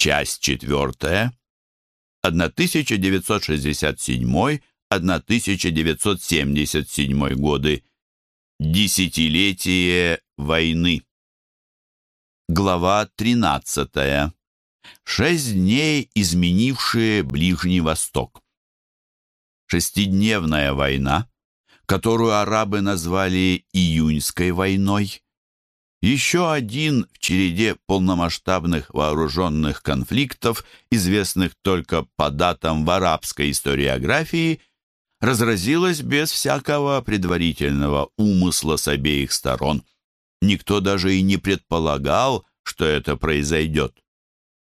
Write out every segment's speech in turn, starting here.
Часть четвертая. 1967-1977 годы. Десятилетие войны. Глава 13. Шесть дней, изменившие Ближний Восток. Шестидневная война, которую арабы назвали «июньской войной», еще один в череде полномасштабных вооруженных конфликтов, известных только по датам в арабской историографии, разразилась без всякого предварительного умысла с обеих сторон. Никто даже и не предполагал, что это произойдет.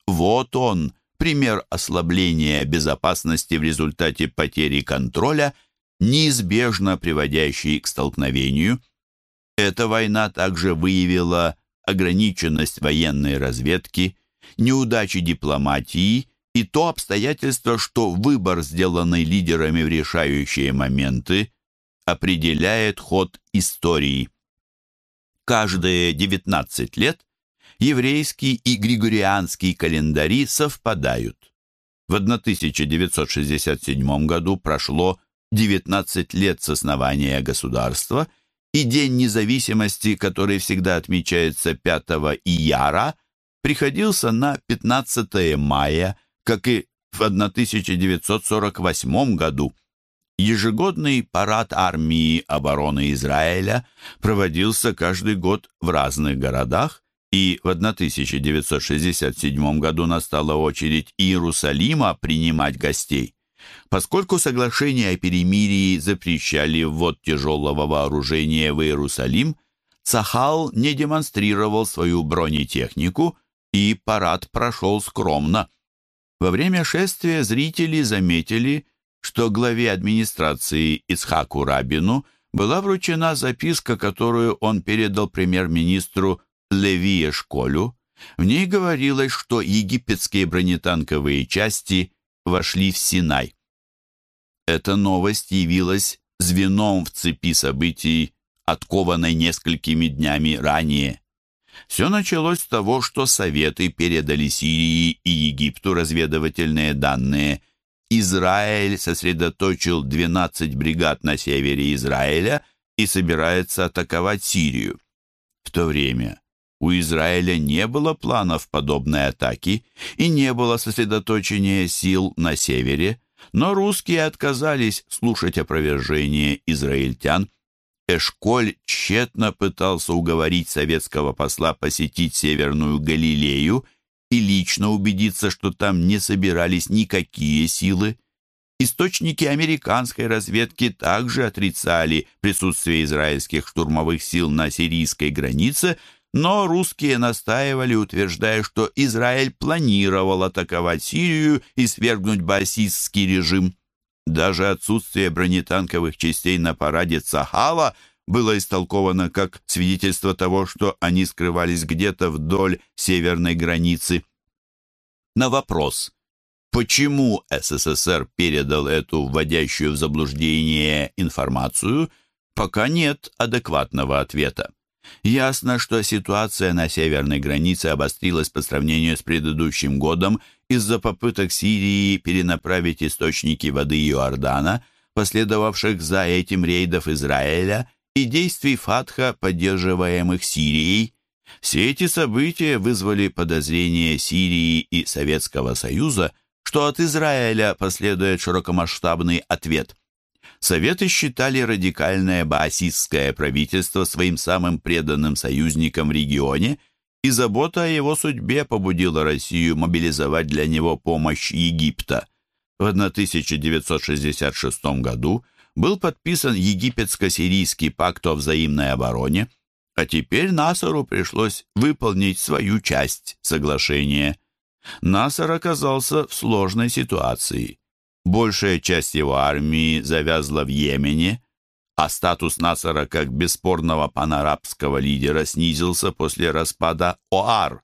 Вот он, пример ослабления безопасности в результате потери контроля, неизбежно приводящий к столкновению – эта война также выявила ограниченность военной разведки, неудачи дипломатии и то обстоятельство, что выбор, сделанный лидерами в решающие моменты, определяет ход истории. Каждые 19 лет еврейский и григорианский календари совпадают. В 1967 году прошло 19 лет с основания государства – и День независимости, который всегда отмечается 5 ияра, приходился на 15 мая, как и в 1948 году. Ежегодный парад армии обороны Израиля проводился каждый год в разных городах, и в 1967 году настала очередь Иерусалима принимать гостей. Поскольку соглашения о перемирии запрещали ввод тяжелого вооружения в Иерусалим, Цахал не демонстрировал свою бронетехнику, и парад прошел скромно. Во время шествия зрители заметили, что главе администрации Ицхаку Рабину была вручена записка, которую он передал премьер-министру Леви Эшколю. В ней говорилось, что египетские бронетанковые части вошли в Синай. Эта новость явилась звеном в цепи событий, откованной несколькими днями ранее. Все началось с того, что Советы передали Сирии и Египту разведывательные данные. Израиль сосредоточил 12 бригад на севере Израиля и собирается атаковать Сирию. В то время у Израиля не было планов подобной атаки и не было сосредоточения сил на севере, но русские отказались слушать опровержение израильтян. Эшколь тщетно пытался уговорить советского посла посетить Северную Галилею и лично убедиться, что там не собирались никакие силы. Источники американской разведки также отрицали присутствие израильских штурмовых сил на сирийской границе – но русские настаивали, утверждая, что Израиль планировал атаковать Сирию и свергнуть баасистский режим. Даже отсутствие бронетанковых частей на параде Цахала было истолковано как свидетельство того, что они скрывались где-то вдоль северной границы. На вопрос, почему СССР передал эту вводящую в заблуждение информацию, пока нет адекватного ответа. Ясно, что ситуация на северной границе обострилась по сравнению с предыдущим годом из-за попыток Сирии перенаправить источники воды Иордана, последовавших за этим рейдов Израиля и действий Фатха, поддерживаемых Сирией. Все эти события вызвали подозрение Сирии и Советского Союза, что от Израиля последует широкомасштабный ответ. Советы считали радикальное баасистское правительство своим самым преданным союзником в регионе, и забота о его судьбе побудила Россию мобилизовать для него помощь Египта. В 1966 году был подписан египетско-сирийский пакт о взаимной обороне, а теперь Насару пришлось выполнить свою часть соглашения. Насар оказался в сложной ситуации. Большая часть его армии завязла в Йемене, а статус Насара как бесспорного панарабского лидера снизился после распада ОАР.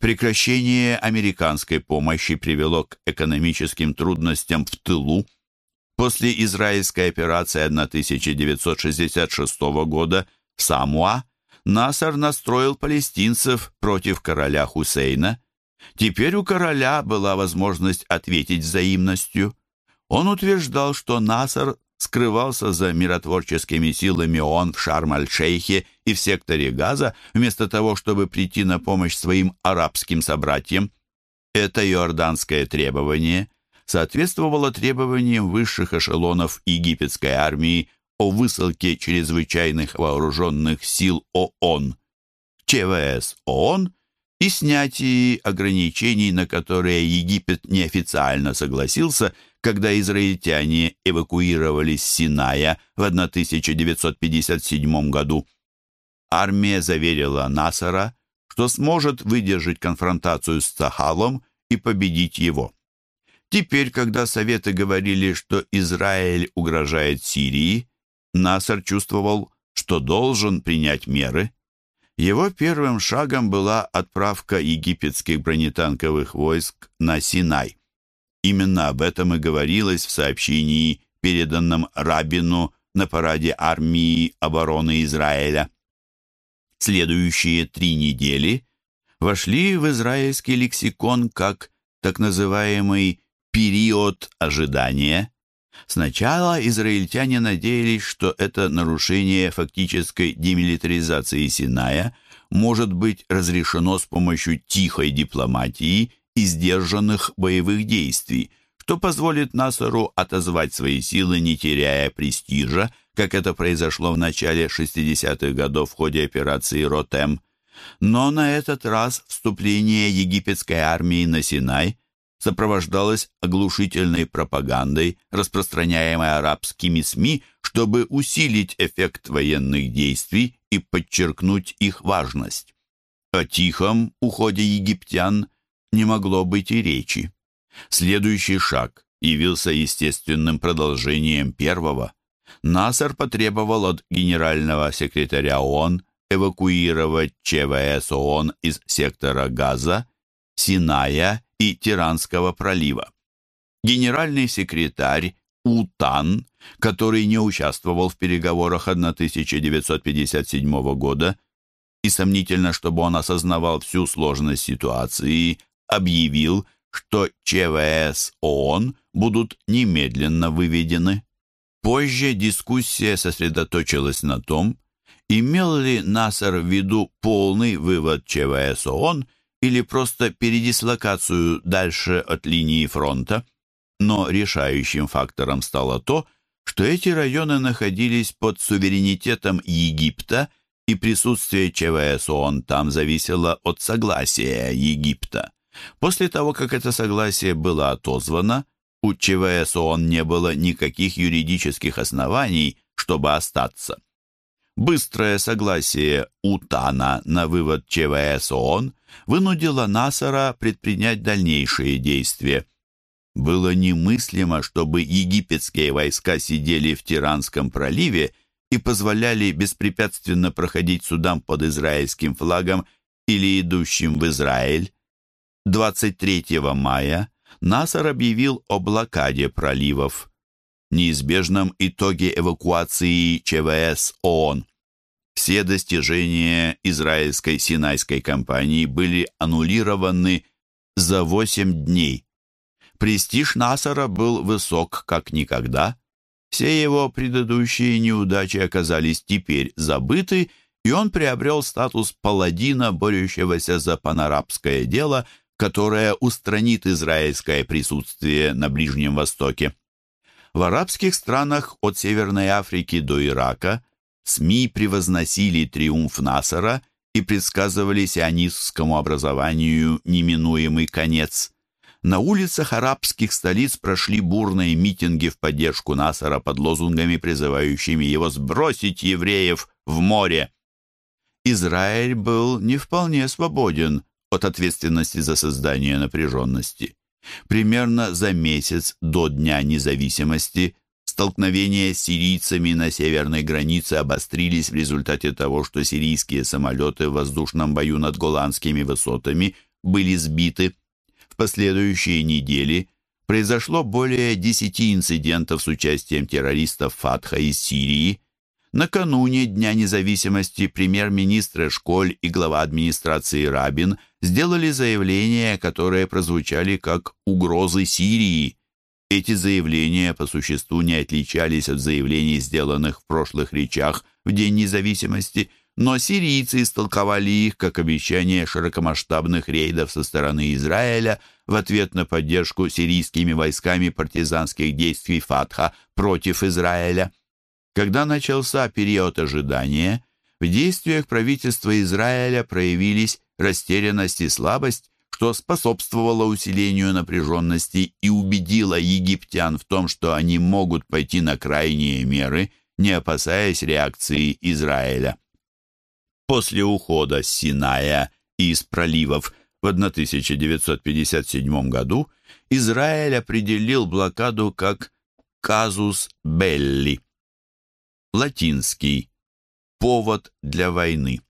Прекращение американской помощи привело к экономическим трудностям в тылу. После израильской операции 1966 года в Самуа Насар настроил палестинцев против короля Хусейна. Теперь у короля была возможность ответить взаимностью. Он утверждал, что Насар скрывался за миротворческими силами ООН в Шарм-аль-Шейхе и в секторе Газа, вместо того, чтобы прийти на помощь своим арабским собратьям. Это иорданское требование соответствовало требованиям высших эшелонов египетской армии о высылке чрезвычайных вооруженных сил ООН, ЧВС ООН и снятии ограничений, на которые Египет неофициально согласился, когда израильтяне эвакуировались с Синая в 1957 году. Армия заверила Насара, что сможет выдержать конфронтацию с Цахалом и победить его. Теперь, когда Советы говорили, что Израиль угрожает Сирии, Насар чувствовал, что должен принять меры. Его первым шагом была отправка египетских бронетанковых войск на Синай. Именно об этом и говорилось в сообщении, переданном Рабину на параде армии обороны Израиля. Следующие три недели вошли в израильский лексикон как так называемый «период ожидания», Сначала израильтяне надеялись, что это нарушение фактической демилитаризации Синая может быть разрешено с помощью тихой дипломатии и сдержанных боевых действий, что позволит Насару отозвать свои силы, не теряя престижа, как это произошло в начале 60-х годов в ходе операции «Ротем». Но на этот раз вступление египетской армии на Синай – сопровождалась оглушительной пропагандой, распространяемой арабскими СМИ, чтобы усилить эффект военных действий и подчеркнуть их важность. О тихом уходе египтян не могло быть и речи. Следующий шаг явился естественным продолжением первого. Насар потребовал от генерального секретаря ООН эвакуировать ЧВС ООН из сектора Газа, Синая и Тиранского пролива. Генеральный секретарь Утан, который не участвовал в переговорах 1957 года, и сомнительно, чтобы он осознавал всю сложность ситуации, объявил, что ЧВС ООН будут немедленно выведены. Позже дискуссия сосредоточилась на том, имел ли Насар в виду полный вывод ЧВС ООН или просто передислокацию дальше от линии фронта, но решающим фактором стало то, что эти районы находились под суверенитетом Египта, и присутствие ЧВС ООН там зависело от согласия Египта. После того, как это согласие было отозвано, у ЧВС ООН не было никаких юридических оснований, чтобы остаться. Быстрое согласие УТАНа на вывод ЧВС ООН вынудило Насара предпринять дальнейшие действия. Было немыслимо, чтобы египетские войска сидели в Тиранском проливе и позволяли беспрепятственно проходить судам под израильским флагом или идущим в Израиль. 23 мая Насар объявил о блокаде проливов неизбежном итоге эвакуации ЧВС ООН. Все достижения израильской Синайской компании были аннулированы за 8 дней. Престиж Насара был высок как никогда. Все его предыдущие неудачи оказались теперь забыты, и он приобрел статус паладина, борющегося за панарабское дело, которое устранит израильское присутствие на Ближнем Востоке. В арабских странах от Северной Африки до Ирака СМИ превозносили триумф Насара и предсказывали сионистскому образованию неминуемый конец. На улицах арабских столиц прошли бурные митинги в поддержку Насара под лозунгами, призывающими его сбросить евреев в море. Израиль был не вполне свободен от ответственности за создание напряженности. Примерно за месяц до Дня независимости столкновения с сирийцами на северной границе обострились в результате того, что сирийские самолеты в воздушном бою над Голландскими высотами были сбиты. В последующие недели произошло более десяти инцидентов с участием террористов Фатха из Сирии. Накануне Дня независимости премьер-министр Школь и глава администрации Рабин сделали заявления, которые прозвучали как угрозы Сирии. Эти заявления по существу не отличались от заявлений, сделанных в прошлых речах в День независимости, но сирийцы истолковали их как обещание широкомасштабных рейдов со стороны Израиля в ответ на поддержку сирийскими войсками партизанских действий Фатха против Израиля. Когда начался период ожидания, в действиях правительства Израиля проявились растерянность и слабость, что способствовало усилению напряженности и убедило египтян в том, что они могут пойти на крайние меры, не опасаясь реакции Израиля. После ухода с Синая и из проливов в 1957 году Израиль определил блокаду как «казус белли» латинский «повод для войны».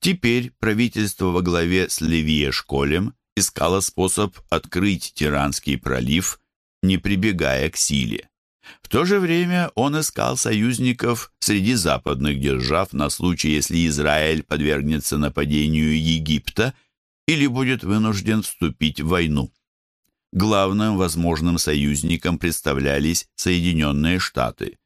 Теперь правительство во главе с Левие Школем искало способ открыть Тиранский пролив, не прибегая к силе. В то же время он искал союзников среди западных держав на случай, если Израиль подвергнется нападению Египта или будет вынужден вступить в войну. Главным возможным союзником представлялись Соединенные Штаты.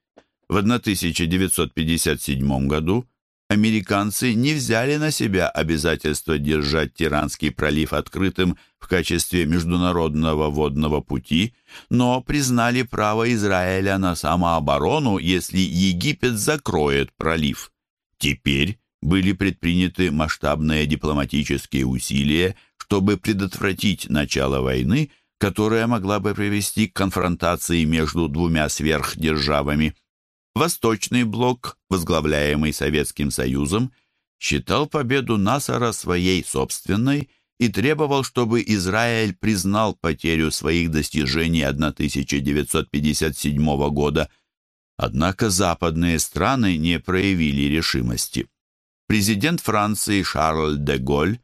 В 1957 году американцы не взяли на себя обязательство держать Тиранский пролив открытым в качестве международного водного пути, но признали право Израиля на самооборону, если Египет закроет пролив. Теперь были предприняты масштабные дипломатические усилия, чтобы предотвратить начало войны, которая могла бы привести к конфронтации между двумя сверхдержавами. Восточный блок, возглавляемый Советским Союзом, считал победу Насара своей собственной и требовал, чтобы Израиль признал потерю своих достижений 1957 года. Однако западные страны не проявили решимости. Президент Франции Шарль де Голь,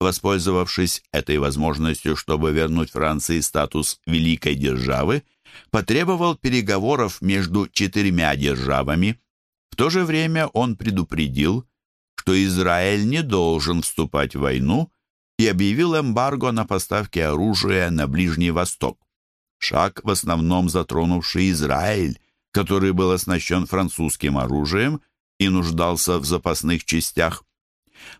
воспользовавшись этой возможностью, чтобы вернуть Франции статус великой державы, потребовал переговоров между четырьмя державами. В то же время он предупредил, что Израиль не должен вступать в войну и объявил эмбарго на поставки оружия на Ближний Восток. Шаг, в основном затронувший Израиль, который был оснащен французским оружием и нуждался в запасных частях.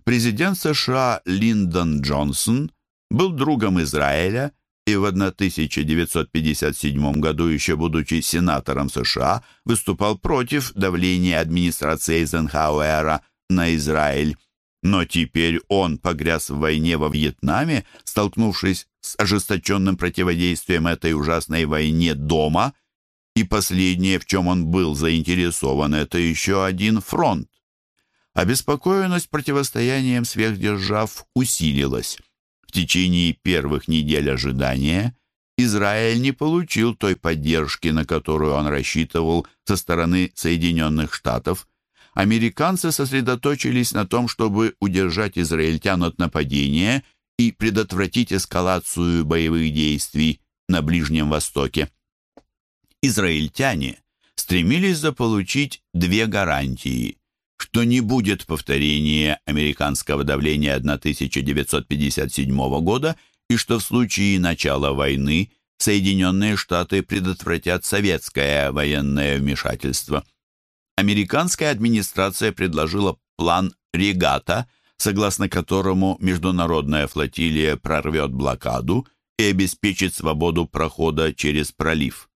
Президент США Линдон Джонсон был другом Израиля и в 1957 году, еще будучи сенатором США, выступал против давления администрации Эйзенхауэра на Израиль. Но теперь он погряз в войне во Вьетнаме, столкнувшись с ожесточенным противодействием этой ужасной войне дома, и последнее, в чем он был заинтересован, это еще один фронт. Обеспокоенность противостоянием сверхдержав усилилась течение первых недель ожидания Израиль не получил той поддержки, на которую он рассчитывал со стороны Соединенных Штатов. Американцы сосредоточились на том, чтобы удержать израильтян от нападения и предотвратить эскалацию боевых действий на Ближнем Востоке. Израильтяне стремились заполучить две гарантии что не будет повторения американского давления 1957 года и что в случае начала войны Соединенные Штаты предотвратят советское военное вмешательство. Американская администрация предложила план «Регата», согласно которому международная флотилия прорвет блокаду и обеспечит свободу прохода через пролив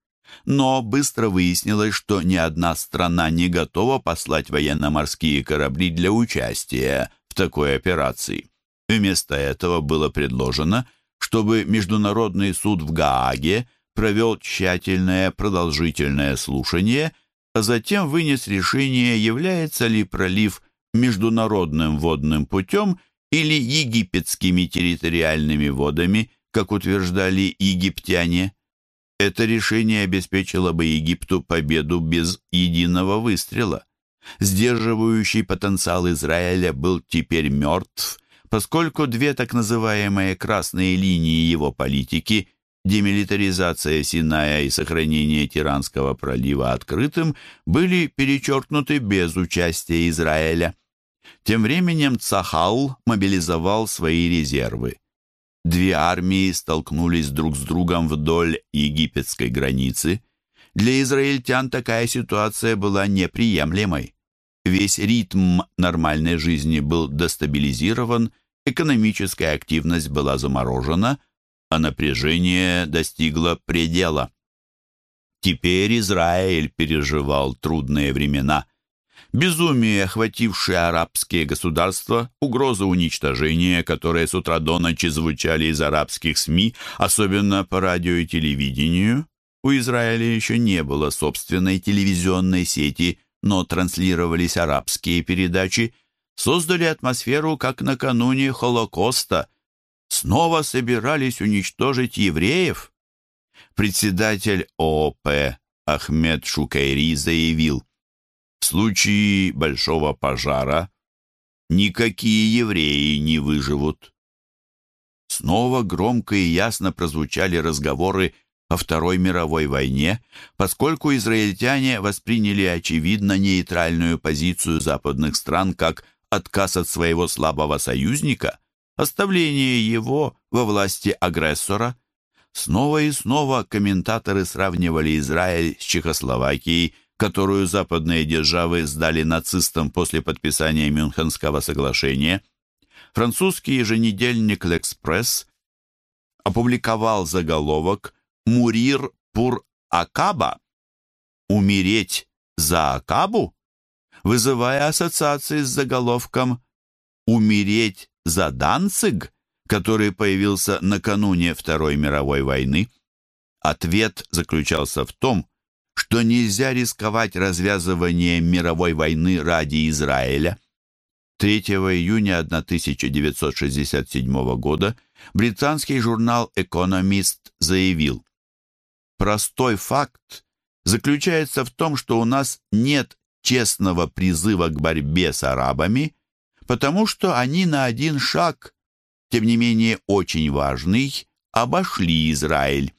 но быстро выяснилось, что ни одна страна не готова послать военно-морские корабли для участия в такой операции. Вместо этого было предложено, чтобы Международный суд в Гааге провел тщательное продолжительное слушание, а затем вынес решение, является ли пролив международным водным путем или египетскими территориальными водами, как утверждали египтяне. Это решение обеспечило бы Египту победу без единого выстрела. Сдерживающий потенциал Израиля был теперь мертв, поскольку две так называемые красные линии его политики – демилитаризация Синая и сохранение Тиранского пролива открытым – были перечеркнуты без участия Израиля. Тем временем Цахал мобилизовал свои резервы. Две армии столкнулись друг с другом вдоль египетской границы. Для израильтян такая ситуация была неприемлемой. Весь ритм нормальной жизни был дестабилизирован, экономическая активность была заморожена, а напряжение достигло предела. Теперь Израиль переживал трудные времена. Безумие, охватившее арабские государства, угроза уничтожения, которые с утра до ночи звучали из арабских СМИ, особенно по радио и телевидению. У Израиля еще не было собственной телевизионной сети, но транслировались арабские передачи, создали атмосферу, как накануне Холокоста. Снова собирались уничтожить евреев. Председатель ООП Ахмед Шукайри заявил, в случае большого пожара никакие евреи не выживут. Снова громко и ясно прозвучали разговоры о Второй мировой войне, поскольку израильтяне восприняли очевидно нейтральную позицию западных стран как отказ от своего слабого союзника, оставление его во власти агрессора. Снова и снова комментаторы сравнивали Израиль с Чехословакией, которую западные державы сдали нацистам после подписания Мюнхенского соглашения. Французский еженедельник «L'Express» опубликовал заголовок «Мурир пур Акаба» «Умереть за Акабу», вызывая ассоциации с заголовком «Умереть за Данциг», который появился накануне Второй мировой войны. Ответ заключался в том, что нельзя рисковать развязыванием мировой войны ради Израиля. 3 июня 1967 года британский журнал «Экономист» заявил, «Простой факт заключается в том, что у нас нет честного призыва к борьбе с арабами, потому что они на один шаг, тем не менее очень важный, обошли Израиль.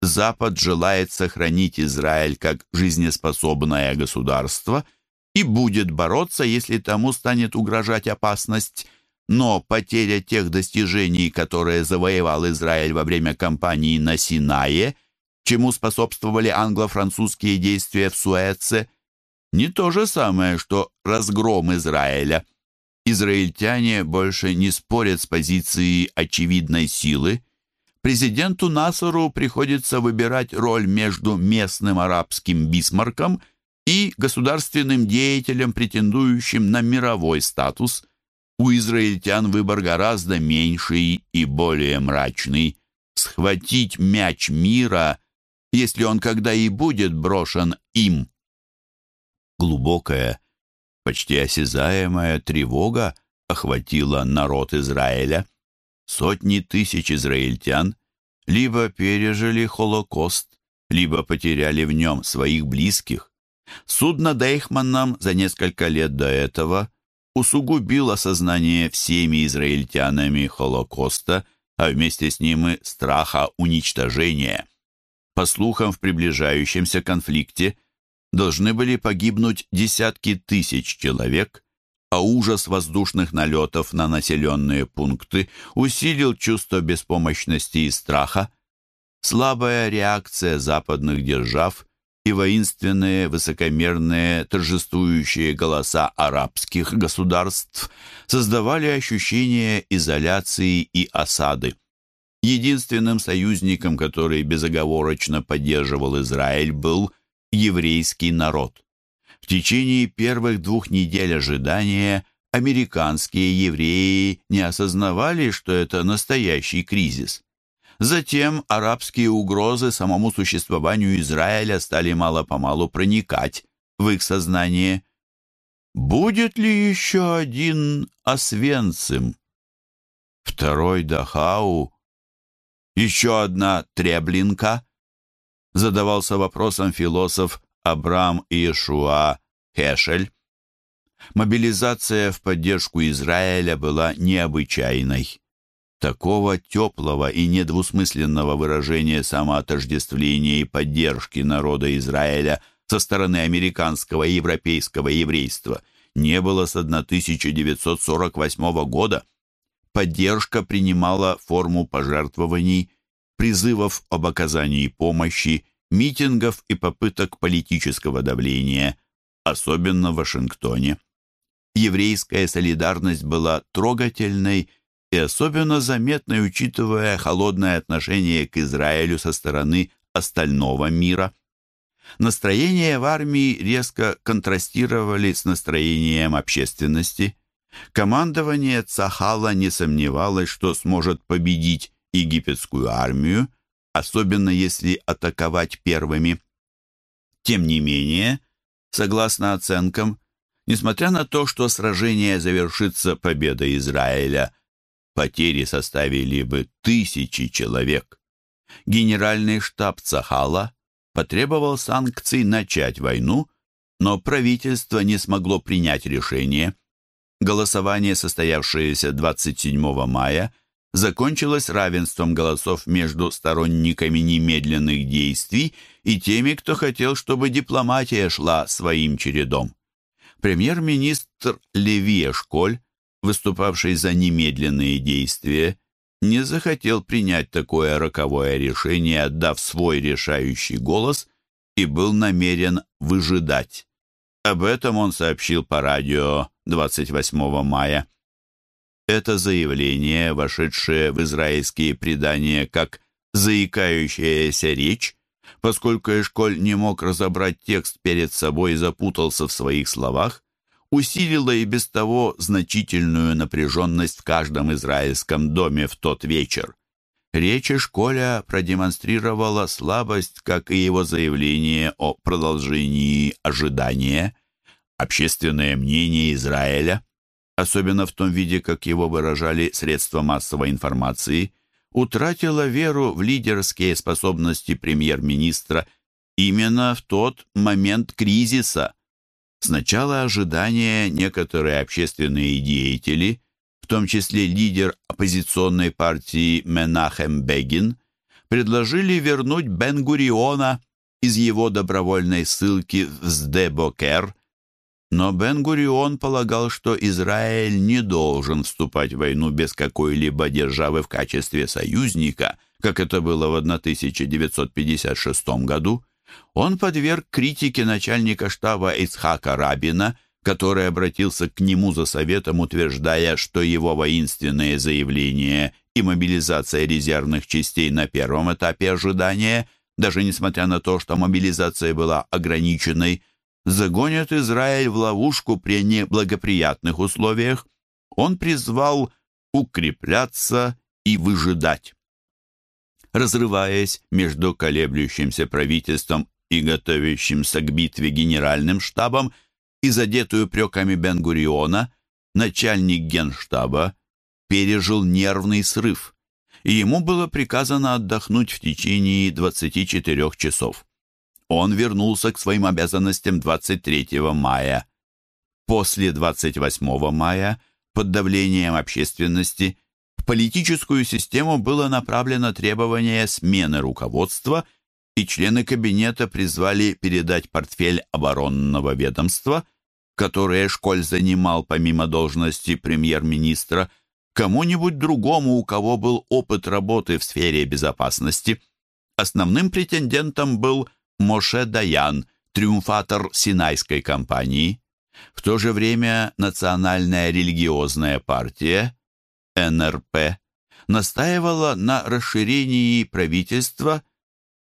Запад желает сохранить Израиль как жизнеспособное государство и будет бороться, если тому станет угрожать опасность, но потеря тех достижений, которые завоевал Израиль во время кампании на Синае, чему способствовали англо-французские действия в Суэце, не то же самое, что разгром Израиля. Израильтяне больше не спорят с позицией очевидной силы, президенту Насару приходится выбирать роль между местным арабским бисмарком и государственным деятелем, претендующим на мировой статус. У израильтян выбор гораздо меньший и более мрачный. Схватить мяч мира, если он когда и будет брошен им. Глубокая, почти осязаемая тревога охватила народ Израиля. Сотни тысяч израильтян либо пережили Холокост, либо потеряли в нем своих близких. Суд над Эйхманом за несколько лет до этого усугубил осознание всеми израильтянами Холокоста, а вместе с ним и страха уничтожения. По слухам, в приближающемся конфликте должны были погибнуть десятки тысяч человек – а ужас воздушных налетов на населенные пункты усилил чувство беспомощности и страха. Слабая реакция западных держав и воинственные, высокомерные, торжествующие голоса арабских государств создавали ощущение изоляции и осады. Единственным союзником, который безоговорочно поддерживал Израиль, был еврейский народ. Течение первых двух недель ожидания американские евреи не осознавали, что это настоящий кризис. Затем арабские угрозы самому существованию Израиля стали мало-помалу проникать в их сознание. Будет ли еще один Освенцим? Второй Дахау? Еще одна Треблинка? Задавался вопросом философ Абрам Иешуа Хешель. Мобилизация в поддержку Израиля была необычайной. Такого теплого и недвусмысленного выражения самоотождествления и поддержки народа Израиля со стороны американского и европейского еврейства не было с 1948 года. Поддержка принимала форму пожертвований, призывов об оказании помощи, митингов и попыток политического давления, особенно в Вашингтоне. Еврейская солидарность была трогательной и особенно заметной, учитывая холодное отношение к Израилю со стороны остального мира. Настроения в армии резко контрастировали с настроением общественности. Командование Цахала не сомневалось, что сможет победить египетскую армию, особенно если атаковать первыми. Тем не менее, согласно оценкам, несмотря на то, что сражение завершится победой Израиля, потери составили бы тысячи человек. Генеральный штаб Цахала потребовал санкций начать войну, но правительство не смогло принять решение. Голосование, состоявшееся 27 мая, закончилось равенством голосов между сторонниками немедленных действий и теми, кто хотел, чтобы дипломатия шла своим чередом. Премьер-министр Леви Эшколь, выступавший за немедленные действия, не захотел принять такое роковое решение, отдав свой решающий голос, и был намерен выжидать. Об этом он сообщил по радио 28 мая. Это заявление, вошедшее в израильские предания как «заикающаяся речь», поскольку Эшколь не мог разобрать текст перед собой и запутался в своих словах, усилило и без того значительную напряженность в каждом израильском доме в тот вечер. Речь Эшколя продемонстрировала слабость, как и его заявление о продолжении ожидания. Общественное мнение Израиля особенно в том виде, как его выражали средства массовой информации, утратила веру в лидерские способности премьер-министра именно в тот момент кризиса. Сначала ожидания некоторые общественные деятели, в том числе лидер оппозиционной партии Менахем Бегин, предложили вернуть Бен-Гуриона из его добровольной ссылки в Сдебокер но Бен-Гурион полагал, что Израиль не должен вступать в войну без какой-либо державы в качестве союзника, как это было в 1956 году. Он подверг критике начальника штаба Ицхака Рабина, который обратился к нему за советом, утверждая, что его воинственные заявления и мобилизация резервных частей на первом этапе ожидания, даже несмотря на то, что мобилизация была ограниченной, загонят Израиль в ловушку при неблагоприятных условиях, он призвал укрепляться и выжидать. Разрываясь между колеблющимся правительством и готовящимся к битве генеральным штабом и задетую упреками Бен-Гуриона, начальник генштаба пережил нервный срыв, и ему было приказано отдохнуть в течение 24 часов он вернулся к своим обязанностям 23 мая. После 28 мая, под давлением общественности, в политическую систему было направлено требование смены руководства, и члены кабинета призвали передать портфель оборонного ведомства, которое Школь занимал помимо должности премьер-министра, кому-нибудь другому, у кого был опыт работы в сфере безопасности. Основным претендентом был Моше Даян, триумфатор Синайской кампании. В то же время Национальная религиозная партия, НРП, настаивала на расширении правительства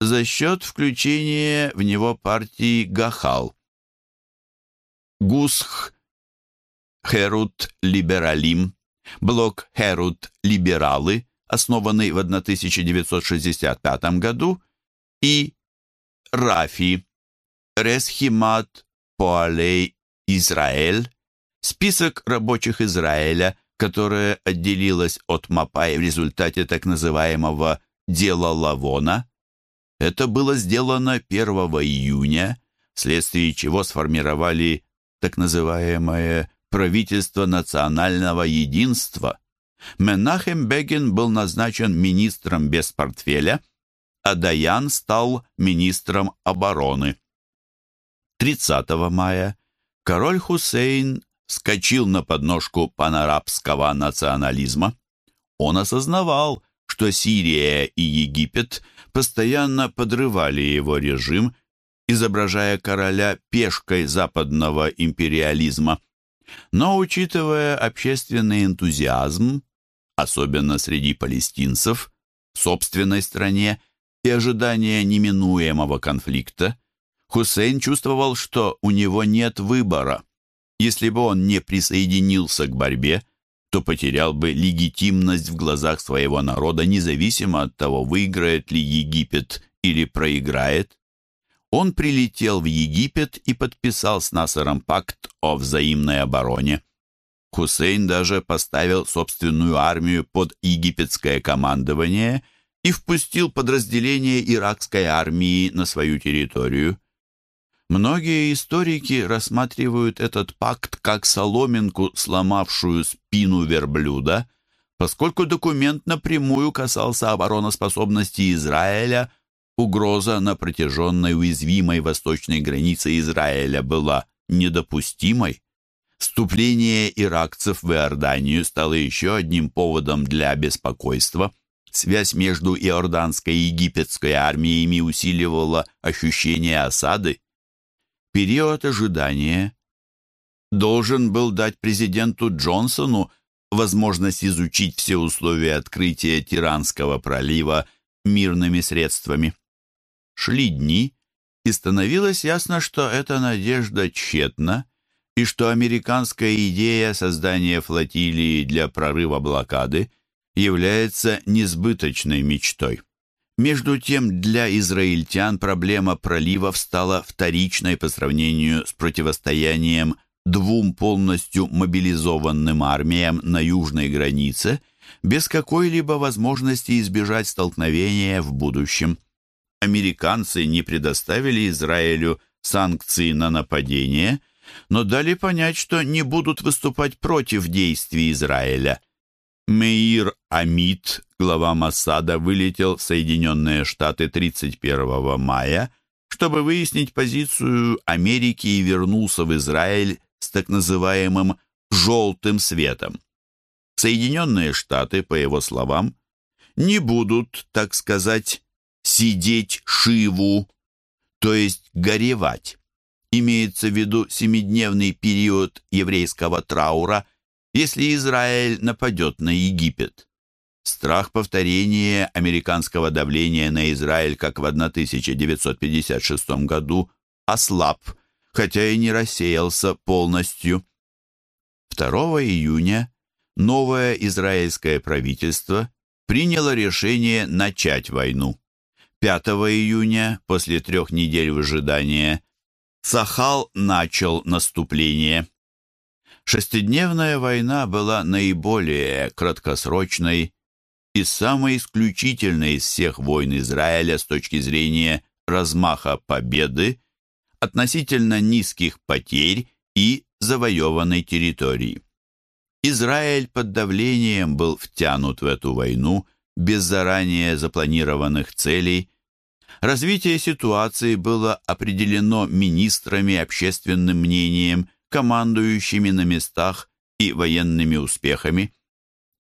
за счет включения в него партии Гахал. Гусх Херут Либералим, блок Херут Либералы, основанный в 1965 году, и Рафи, Ресхимат Поалей Израиль, список рабочих Израиля, которое отделилось от Мапай в результате так называемого «дела Лавона». Это было сделано 1 июня, вследствие чего сформировали так называемое правительство национального единства. Менахем Бегин был назначен министром без портфеля – а Даян стал министром обороны. 30 мая король Хусейн вскочил на подножку панарабского национализма. Он осознавал, что Сирия и Египет постоянно подрывали его режим, изображая короля пешкой западного империализма. Но, учитывая общественный энтузиазм, особенно среди палестинцев, в собственной стране и ожидания неминуемого конфликта, Хусейн чувствовал, что у него нет выбора. Если бы он не присоединился к борьбе, то потерял бы легитимность в глазах своего народа, независимо от того, выиграет ли Египет или проиграет. Он прилетел в Египет и подписал с Насаром пакт о взаимной обороне. Хусейн даже поставил собственную армию под египетское командование и впустил подразделение иракской армии на свою территорию. Многие историки рассматривают этот пакт как соломинку, сломавшую спину верблюда, поскольку документ напрямую касался обороноспособности Израиля, угроза на протяженной уязвимой восточной границе Израиля была недопустимой. Вступление иракцев в Иорданию стало еще одним поводом для беспокойства. Связь между иорданской и египетской армиями усиливала ощущение осады. Период ожидания должен был дать президенту Джонсону возможность изучить все условия открытия Тиранского пролива мирными средствами. Шли дни, и становилось ясно, что эта надежда тщетна, и что американская идея создания флотилии для прорыва блокады является несбыточной мечтой. Между тем, для израильтян проблема проливов стала вторичной по сравнению с противостоянием двум полностью мобилизованным армиям на южной границе без какой-либо возможности избежать столкновения в будущем. Американцы не предоставили Израилю санкции на нападение, но дали понять, что не будут выступать против действий Израиля. Меир Амид, глава Массада, вылетел в Соединенные Штаты 31 мая, чтобы выяснить позицию Америки и вернулся в Израиль с так называемым «желтым светом». Соединенные Штаты, по его словам, не будут, так сказать, сидеть шиву, то есть горевать. Имеется в виду семидневный период еврейского траура – если Израиль нападет на Египет. Страх повторения американского давления на Израиль, как в 1956 году, ослаб, хотя и не рассеялся полностью. 2 июня новое израильское правительство приняло решение начать войну. 5 июня, после трех недель выжидания, Сахал начал наступление. Шестидневная война была наиболее краткосрочной и самой исключительной из всех войн Израиля с точки зрения размаха победы, относительно низких потерь и завоеванной территории. Израиль под давлением был втянут в эту войну без заранее запланированных целей. Развитие ситуации было определено министрами, общественным мнением командующими на местах и военными успехами.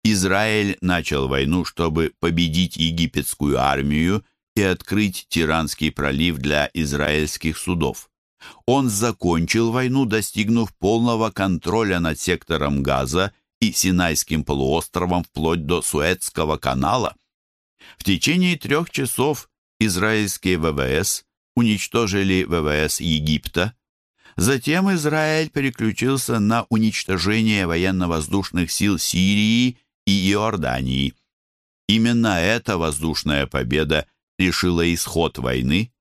Израиль начал войну, чтобы победить египетскую армию и открыть Тиранский пролив для израильских судов. Он закончил войну, достигнув полного контроля над сектором Газа и Синайским полуостровом вплоть до Суэцкого канала. В течение трех часов израильские ВВС уничтожили ВВС Египта, Затем Израиль переключился на уничтожение военно-воздушных сил Сирии и Иордании. Именно эта воздушная победа решила исход войны.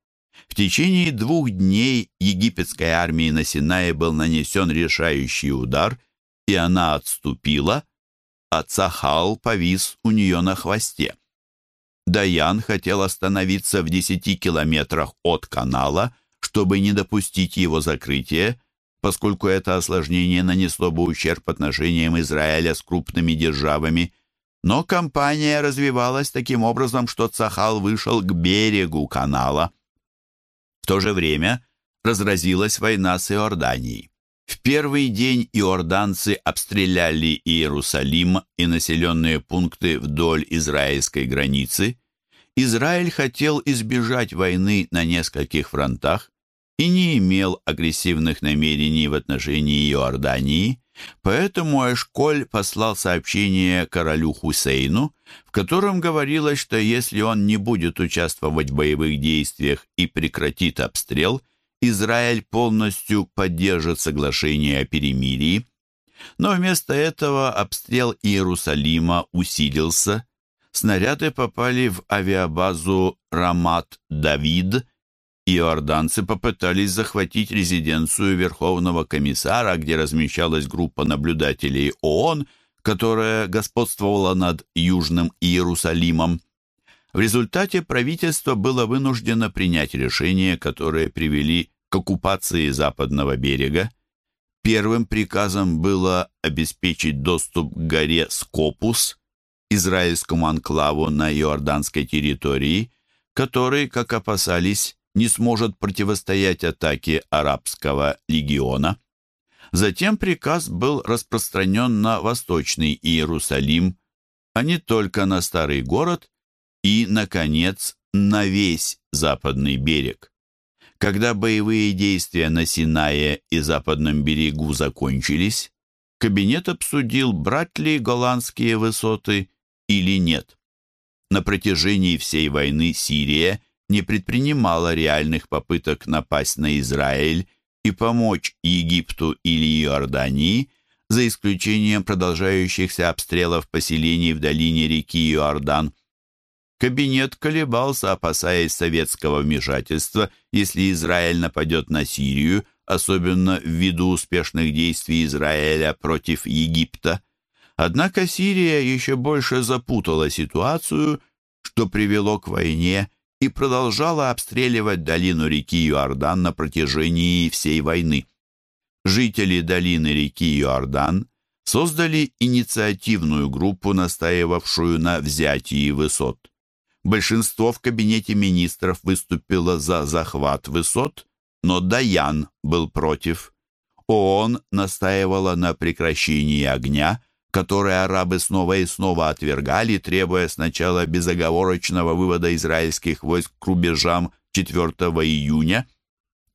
В течение двух дней египетской армии на Синае был нанесен решающий удар, и она отступила, а Цахал повис у нее на хвосте. Даян хотел остановиться в десяти километрах от канала, чтобы не допустить его закрытия, поскольку это осложнение нанесло бы ущерб отношениям Израиля с крупными державами. Но кампания развивалась таким образом, что Цахал вышел к берегу канала. В то же время разразилась война с Иорданией. В первый день иорданцы обстреляли Иерусалим и населенные пункты вдоль израильской границы. Израиль хотел избежать войны на нескольких фронтах и не имел агрессивных намерений в отношении Иордании, поэтому Эшколь послал сообщение королю Хусейну, в котором говорилось, что если он не будет участвовать в боевых действиях и прекратит обстрел – Израиль полностью поддержит соглашение о перемирии, но вместо этого обстрел Иерусалима усилился, снаряды попали в авиабазу Рамат-Давид, иорданцы попытались захватить резиденцию Верховного комиссара, где размещалась группа наблюдателей ООН, которая господствовала над Южным Иерусалимом. В результате правительство было вынуждено принять решения, которые привели к оккупации западного берега. Первым приказом было обеспечить доступ к горе Скопус, израильскому анклаву на иорданской территории, который, как опасались, не сможет противостоять атаке арабского легиона. Затем приказ был распространен на Восточный Иерусалим, а не только на Старый город, и, наконец, на весь западный берег. Когда боевые действия на Синае и западном берегу закончились, кабинет обсудил, брать ли голландские высоты или нет. На протяжении всей войны Сирия не предпринимала реальных попыток напасть на Израиль и помочь Египту или Иордании, за исключением продолжающихся обстрелов поселений в долине реки Иордан – Кабинет колебался, опасаясь советского вмешательства, если Израиль нападет на Сирию, особенно ввиду успешных действий Израиля против Египта. Однако Сирия еще больше запутала ситуацию, что привело к войне и продолжала обстреливать долину реки Иордан на протяжении всей войны. Жители долины реки Иордан создали инициативную группу, настаивавшую на взятии высот. Большинство в кабинете министров выступило за захват высот, но Даян был против. ООН настаивала на прекращении огня, которое арабы снова и снова отвергали, требуя сначала безоговорочного вывода израильских войск к рубежам 4 июня.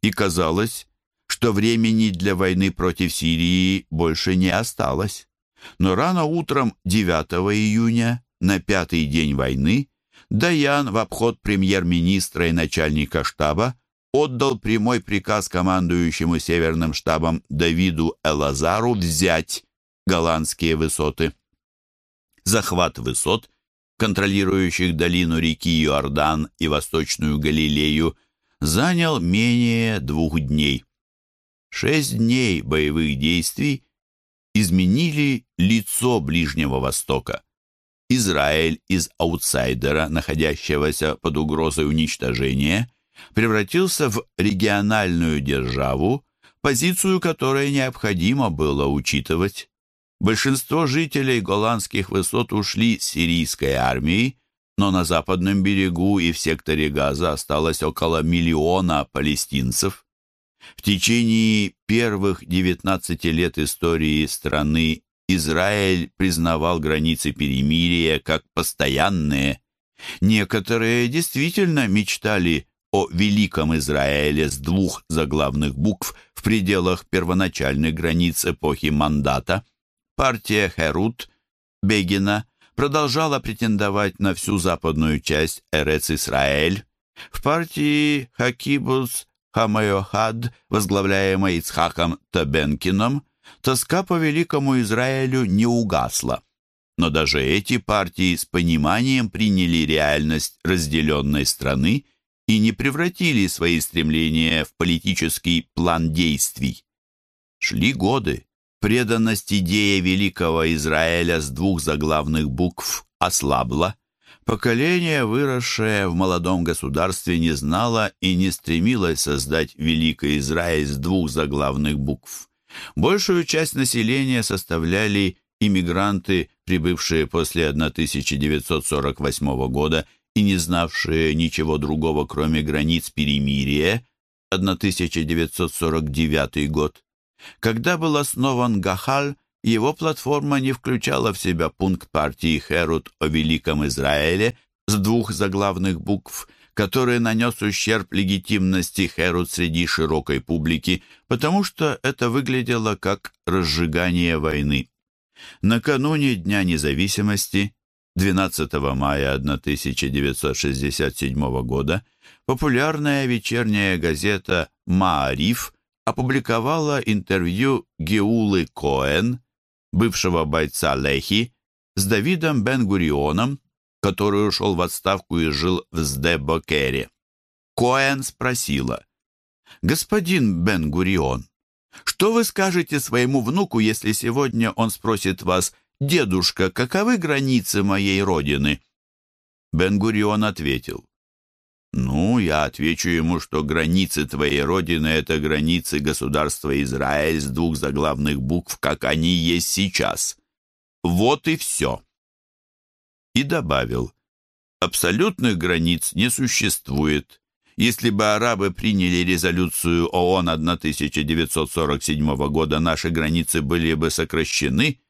И казалось, что времени для войны против Сирии больше не осталось. Но рано утром 9 июня, на пятый день войны, Даян в обход премьер-министра и начальника штаба отдал прямой приказ командующему Северным штабом Давиду Элазару взять голландские высоты. Захват высот, контролирующих долину реки Иордан и Восточную Галилею, занял менее двух дней. Шесть дней боевых действий изменили лицо Ближнего Востока. Израиль из аутсайдера, находящегося под угрозой уничтожения, превратился в региональную державу, позицию которой необходимо было учитывать. Большинство жителей голландских высот ушли с сирийской армии, но на западном берегу и в секторе Газа осталось около миллиона палестинцев. В течение первых 19 лет истории страны Израиль признавал границы перемирия как постоянные. Некоторые действительно мечтали о великом Израиле с двух заглавных букв в пределах первоначальных границ эпохи мандата. Партия Херут Бегина продолжала претендовать на всю западную часть Эрец-Исраэль. В партии Хакибус Хамайохад, возглавляемой Ицхаком Табенкином, тоска по великому Израилю не угасла. Но даже эти партии с пониманием приняли реальность разделенной страны и не превратили свои стремления в политический план действий. Шли годы. Преданность идее великого Израиля с двух заглавных букв ослабла. Поколение, выросшее в молодом государстве, не знало и не стремилось создать великий Израиль с двух заглавных букв. Большую часть населения составляли иммигранты, прибывшие после 1948 года и не знавшие ничего другого, кроме границ перемирия, 1949 год. Когда был основан Гахаль, его платформа не включала в себя пункт партии Херут о Великом Израиле с двух заглавных букв, который нанес ущерб легитимности Херут среди широкой публики, потому что это выглядело как разжигание войны. Накануне Дня независимости, 12 мая 1967 года, популярная вечерняя газета «Маариф» опубликовала интервью Геулы Коэн, бывшего бойца Лехи, с Давидом Бен-Гурионом, который ушел в отставку и жил в Сдебокере. Коэн спросила, «Господин Бен-Гурион, что вы скажете своему внуку, если сегодня он спросит вас, «Дедушка, каковы границы моей родины?» Бен-Гурион ответил, «Ну, я отвечу ему, что границы твоей родины — это границы государства Израиль с двух заглавных букв, как они есть сейчас. Вот и все». И добавил, «Абсолютных границ не существует. Если бы арабы приняли резолюцию ООН 1947 года, наши границы были бы сокращены.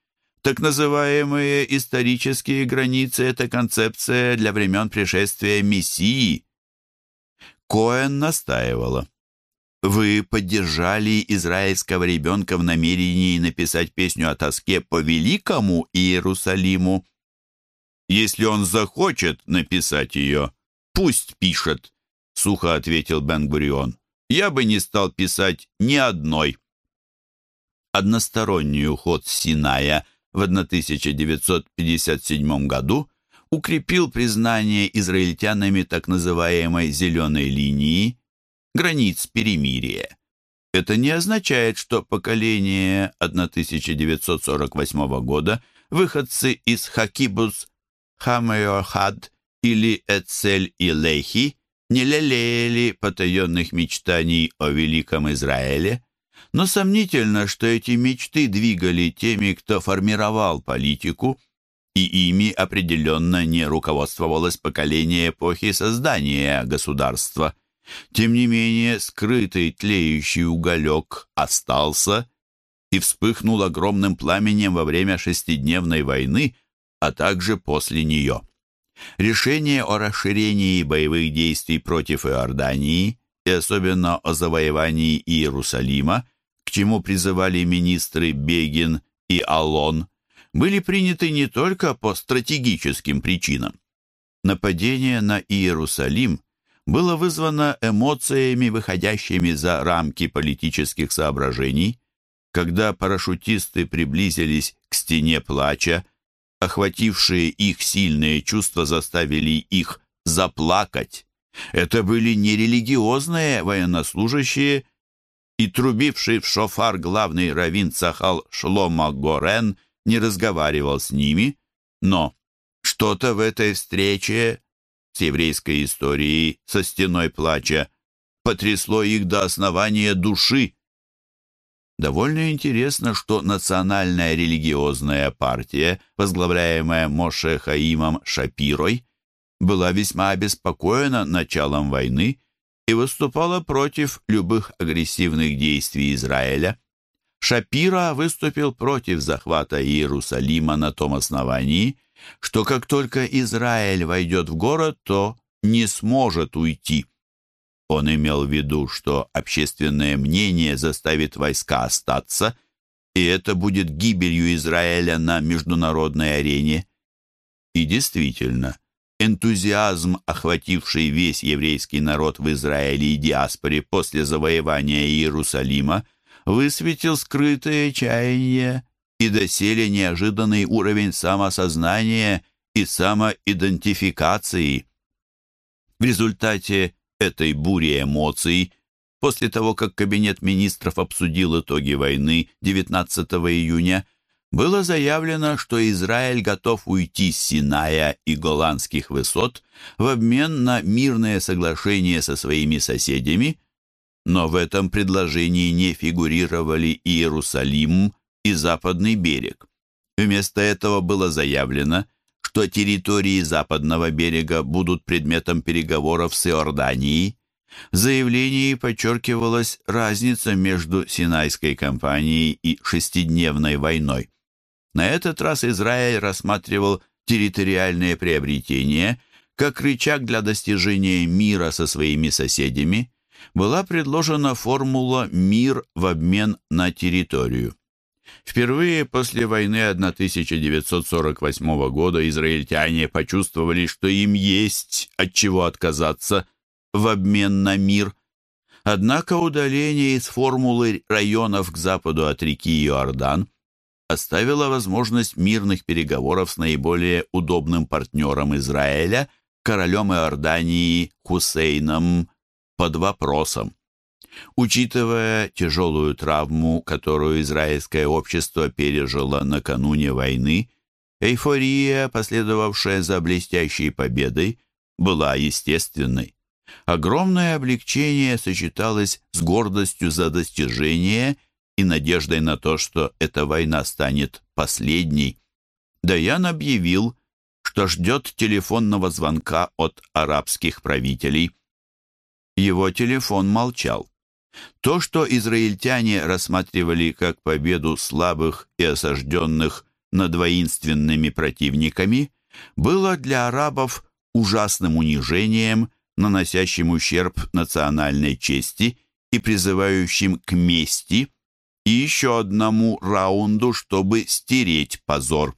Так называемые исторические границы – это концепция для времен пришествия Мессии». Коэн настаивала. Вы поддержали израильского ребенка в намерении написать песню о тоске по великому Иерусалиму. Если он захочет написать ее, пусть пишет, сухо ответил Бен-Гурион. Я бы не стал писать ни одной. Односторонний уход Синая в 1957 году укрепил признание израильтянами так называемой «зеленой линии» границ перемирия. Это не означает, что поколение 1948 года, выходцы из Хакибус, Хамеохад или Эцель и Лехи, не лелеяли потаенных мечтаний о великом Израиле, но сомнительно, что эти мечты двигали теми, кто формировал политику – и ими определенно не руководствовалось поколение эпохи создания государства. Тем не менее, скрытый тлеющий уголек остался и вспыхнул огромным пламенем во время шестидневной войны, а также после нее. Решение о расширении боевых действий против Иордании и особенно о завоевании Иерусалима, к чему призывали министры Бегин и Алон, были приняты не только по стратегическим причинам. Нападение на Иерусалим было вызвано эмоциями, выходящими за рамки политических соображений, когда парашютисты приблизились к стене плача, охватившие их сильные чувства заставили их заплакать. Это были не религиозные военнослужащие, и трубивший в шофар главный раввин Цахал Шлома Горен – не разговаривал с ними, но что-то в этой встрече с еврейской историей, со стеной плача, потрясло их до основания души. Довольно интересно, что национальная религиозная партия, возглавляемая Моше Хаимом Шапирой, была весьма обеспокоена началом войны и выступала против любых агрессивных действий Израиля. Шапира выступил против захвата Иерусалима на том основании, что как только Израиль войдет в город, то не сможет уйти. Он имел в виду, что общественное мнение заставит войска остаться, и это будет гибелью Израиля на международной арене. И действительно, энтузиазм, охвативший весь еврейский народ в Израиле и диаспоре после завоевания Иерусалима, высветил скрытые чаяния и доселе неожиданный уровень самосознания и самоидентификации. В результате этой бури эмоций, после того, как Кабинет министров обсудил итоги войны 19 июня, было заявлено, что Израиль готов уйти с Синая и Голландских высот в обмен на мирное соглашение со своими соседями – но в этом предложении не фигурировали Иерусалим и Западный берег. Вместо этого было заявлено, что территории Западного берега будут предметом переговоров с Иорданией. В заявлении подчеркивалась разница между Синайской кампанией и шестидневной войной. На этот раз Израиль рассматривал территориальные приобретения как рычаг для достижения мира со своими соседями, была предложена формула «мир в обмен на территорию». Впервые после войны 1948 года израильтяне почувствовали, что им есть от чего отказаться в обмен на мир. Однако удаление из формулы районов к западу от реки Иордан оставило возможность мирных переговоров с наиболее удобным партнером Израиля, королем Иордании Хусейном, под вопросом. Учитывая тяжелую травму, которую израильское общество пережило накануне войны, эйфория, последовавшая за блестящей победой, была естественной. Огромное облегчение сочеталось с гордостью за достижение и надеждой на то, что эта война станет последней. Даян объявил, что ждет телефонного звонка от арабских правителей. Его телефон молчал. То, что израильтяне рассматривали как победу слабых и осажденных над воинственными противниками, было для арабов ужасным унижением, наносящим ущерб национальной чести и призывающим к мести и еще одному раунду, чтобы стереть позор.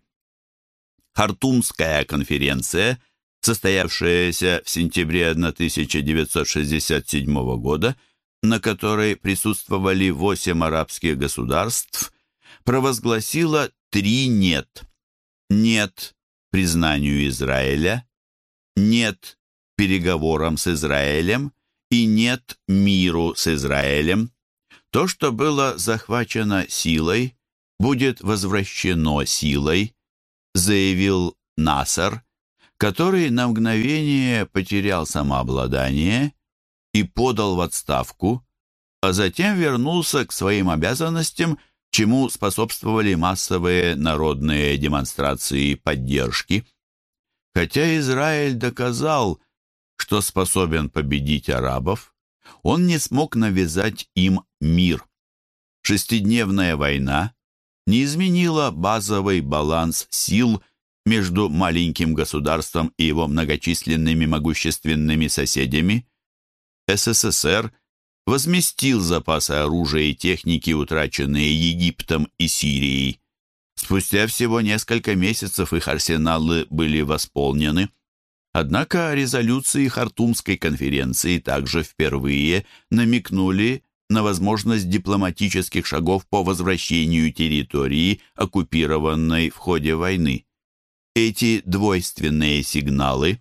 Хартумская конференция, состоявшаяся в сентябре 1967 года, на которой присутствовали восемь арабских государств, провозгласила три «нет». «Нет» признанию Израиля, «нет» переговорам с Израилем и «нет» миру с Израилем. То, что было захвачено силой, будет возвращено силой, заявил Насар, который на мгновение потерял самообладание и подал в отставку, а затем вернулся к своим обязанностям, чему способствовали массовые народные демонстрации поддержки. Хотя Израиль доказал, что способен победить арабов, он не смог навязать им мир. Шестидневная война не изменила базовый баланс сил между маленьким государством и его многочисленными могущественными соседями, СССР возместил запасы оружия и техники, утраченные Египтом и Сирией. Спустя всего несколько месяцев их арсеналы были восполнены. Однако резолюции Хартумской конференции также впервые намекнули на возможность дипломатических шагов по возвращению территории, оккупированной в ходе войны. Эти двойственные сигналы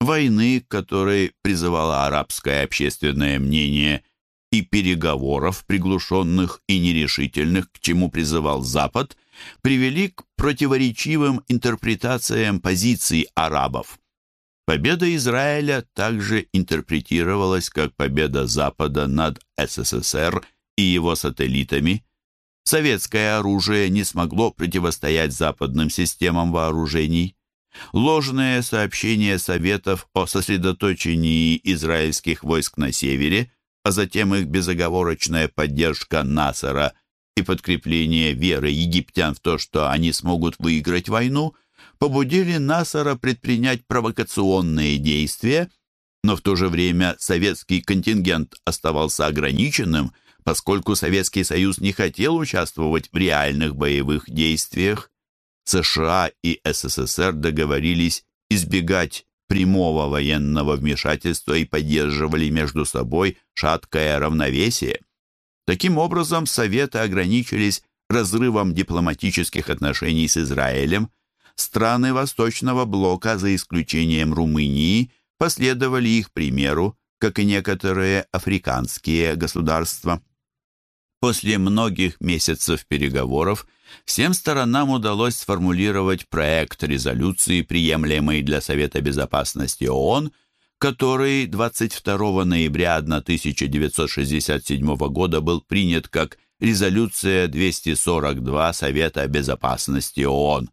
войны, которой призывало арабское общественное мнение, и переговоров, приглушенных и нерешительных, к чему призывал Запад, привели к противоречивым интерпретациям позиций арабов. Победа Израиля также интерпретировалась как победа Запада над СССР и его сателлитами. Советское оружие не смогло противостоять западным системам вооружений. Ложные сообщения Советов о сосредоточении израильских войск на севере, а затем их безоговорочная поддержка Насара и подкрепление веры египтян в то, что они смогут выиграть войну, побудили Насара предпринять провокационные действия, но в то же время советский контингент оставался ограниченным, поскольку Советский Союз не хотел участвовать в реальных боевых действиях. США и СССР договорились избегать прямого военного вмешательства и поддерживали между собой шаткое равновесие. Таким образом, Советы ограничились разрывом дипломатических отношений с Израилем. Страны Восточного блока, за исключением Румынии, последовали их примеру, как и некоторые африканские государства. После многих месяцев переговоров всем сторонам удалось сформулировать проект резолюции, приемлемый для Совета Безопасности ООН, который 22 ноября 1967 года был принят как резолюция 242 Совета Безопасности ООН.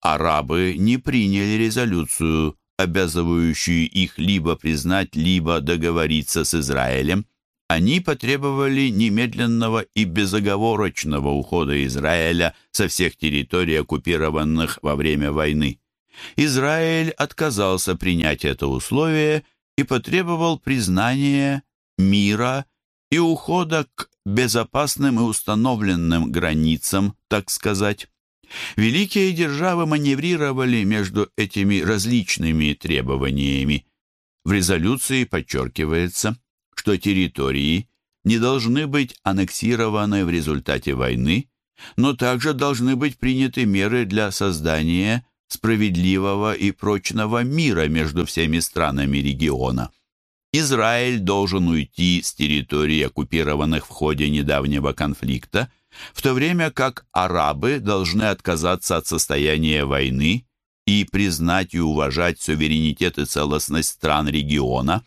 Арабы не приняли резолюцию обязывающую их либо признать, либо договориться с Израилем, они потребовали немедленного и безоговорочного ухода Израиля со всех территорий, оккупированных во время войны. Израиль отказался принять это условие и потребовал признания, мира и ухода к безопасным и установленным границам, так сказать. Великие державы маневрировали между этими различными требованиями. В резолюции подчеркивается, что территории не должны быть аннексированы в результате войны, но также должны быть приняты меры для создания справедливого и прочного мира между всеми странами региона. Израиль должен уйти с территорий, оккупированных в ходе недавнего конфликта, в то время как арабы должны отказаться от состояния войны и признать и уважать суверенитет и целостность стран региона,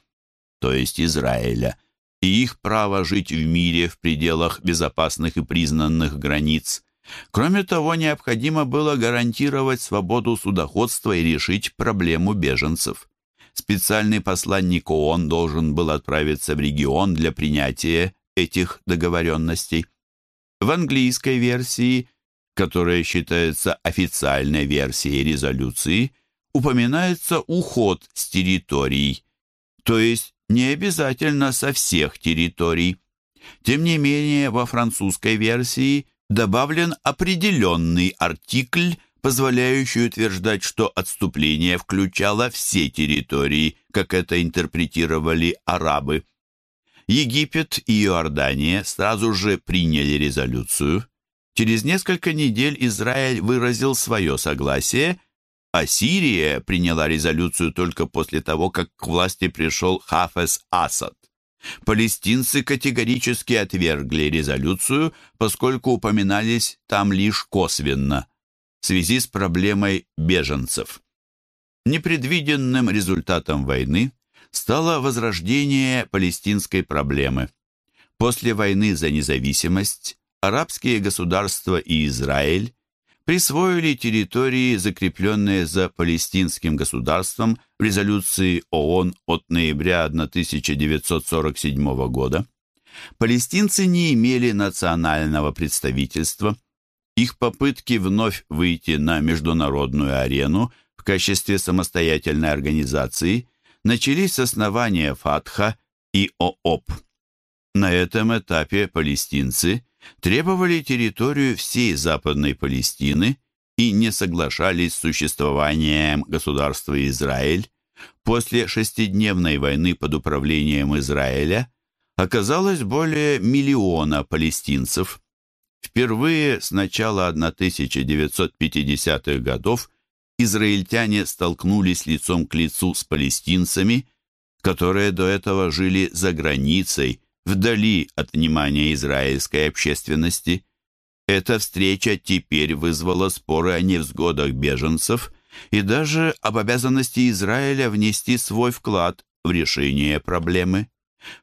то есть Израиля, и их право жить в мире в пределах безопасных и признанных границ. Кроме того, необходимо было гарантировать свободу судоходства и решить проблему беженцев. Специальный посланник ООН должен был отправиться в регион для принятия этих договоренностей. В английской версии, которая считается официальной версией резолюции, упоминается уход с территорий, то есть не обязательно со всех территорий. Тем не менее, во французской версии добавлен определенный артикль, позволяющий утверждать, что отступление включало все территории, как это интерпретировали арабы. Египет и Иордания сразу же приняли резолюцию. Через несколько недель Израиль выразил свое согласие, а Сирия приняла резолюцию только после того, как к власти пришел Хафез Асад. Палестинцы категорически отвергли резолюцию, поскольку упоминались там лишь косвенно, в связи с проблемой беженцев. Непредвиденным результатом войны стало возрождение палестинской проблемы. После войны за независимость арабские государства и Израиль присвоили территории, закрепленные за палестинским государством в резолюции ООН от ноября 1947 года. Палестинцы не имели национального представительства. Их попытки вновь выйти на международную арену в качестве самостоятельной организации начались с основания Фатха и ООП. На этом этапе палестинцы – требовали территорию всей Западной Палестины и не соглашались с существованием государства Израиль, после шестидневной войны под управлением Израиля оказалось более миллиона палестинцев. Впервые с начала 1950-х годов израильтяне столкнулись лицом к лицу с палестинцами, которые до этого жили за границей, вдали от внимания израильской общественности. Эта встреча теперь вызвала споры о невзгодах беженцев и даже об обязанности Израиля внести свой вклад в решение проблемы.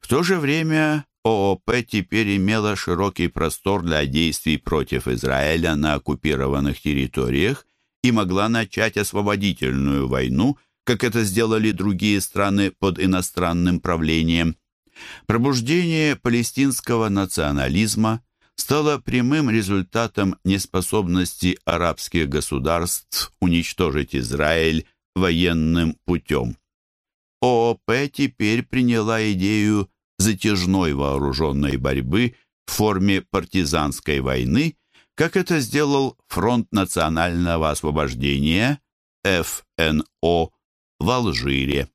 В то же время ООП теперь имела широкий простор для действий против Израиля на оккупированных территориях и могла начать освободительную войну, как это сделали другие страны под иностранным правлением. Пробуждение палестинского национализма стало прямым результатом неспособности арабских государств уничтожить Израиль военным путем. ООП теперь приняла идею затяжной вооруженной борьбы в форме партизанской войны, как это сделал Фронт национального освобождения ФНО в Алжире.